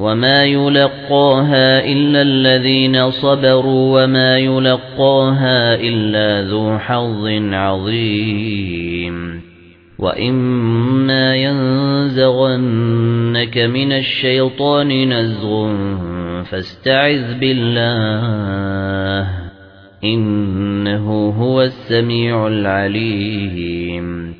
وما يلقاها إلا الذين صبروا وما يلقاها إلا ذو حظ عظيم وإما ينزغنك من الشيطان نزغ فاستعذ بالله إنه هو السميع العليم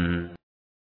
يعلمون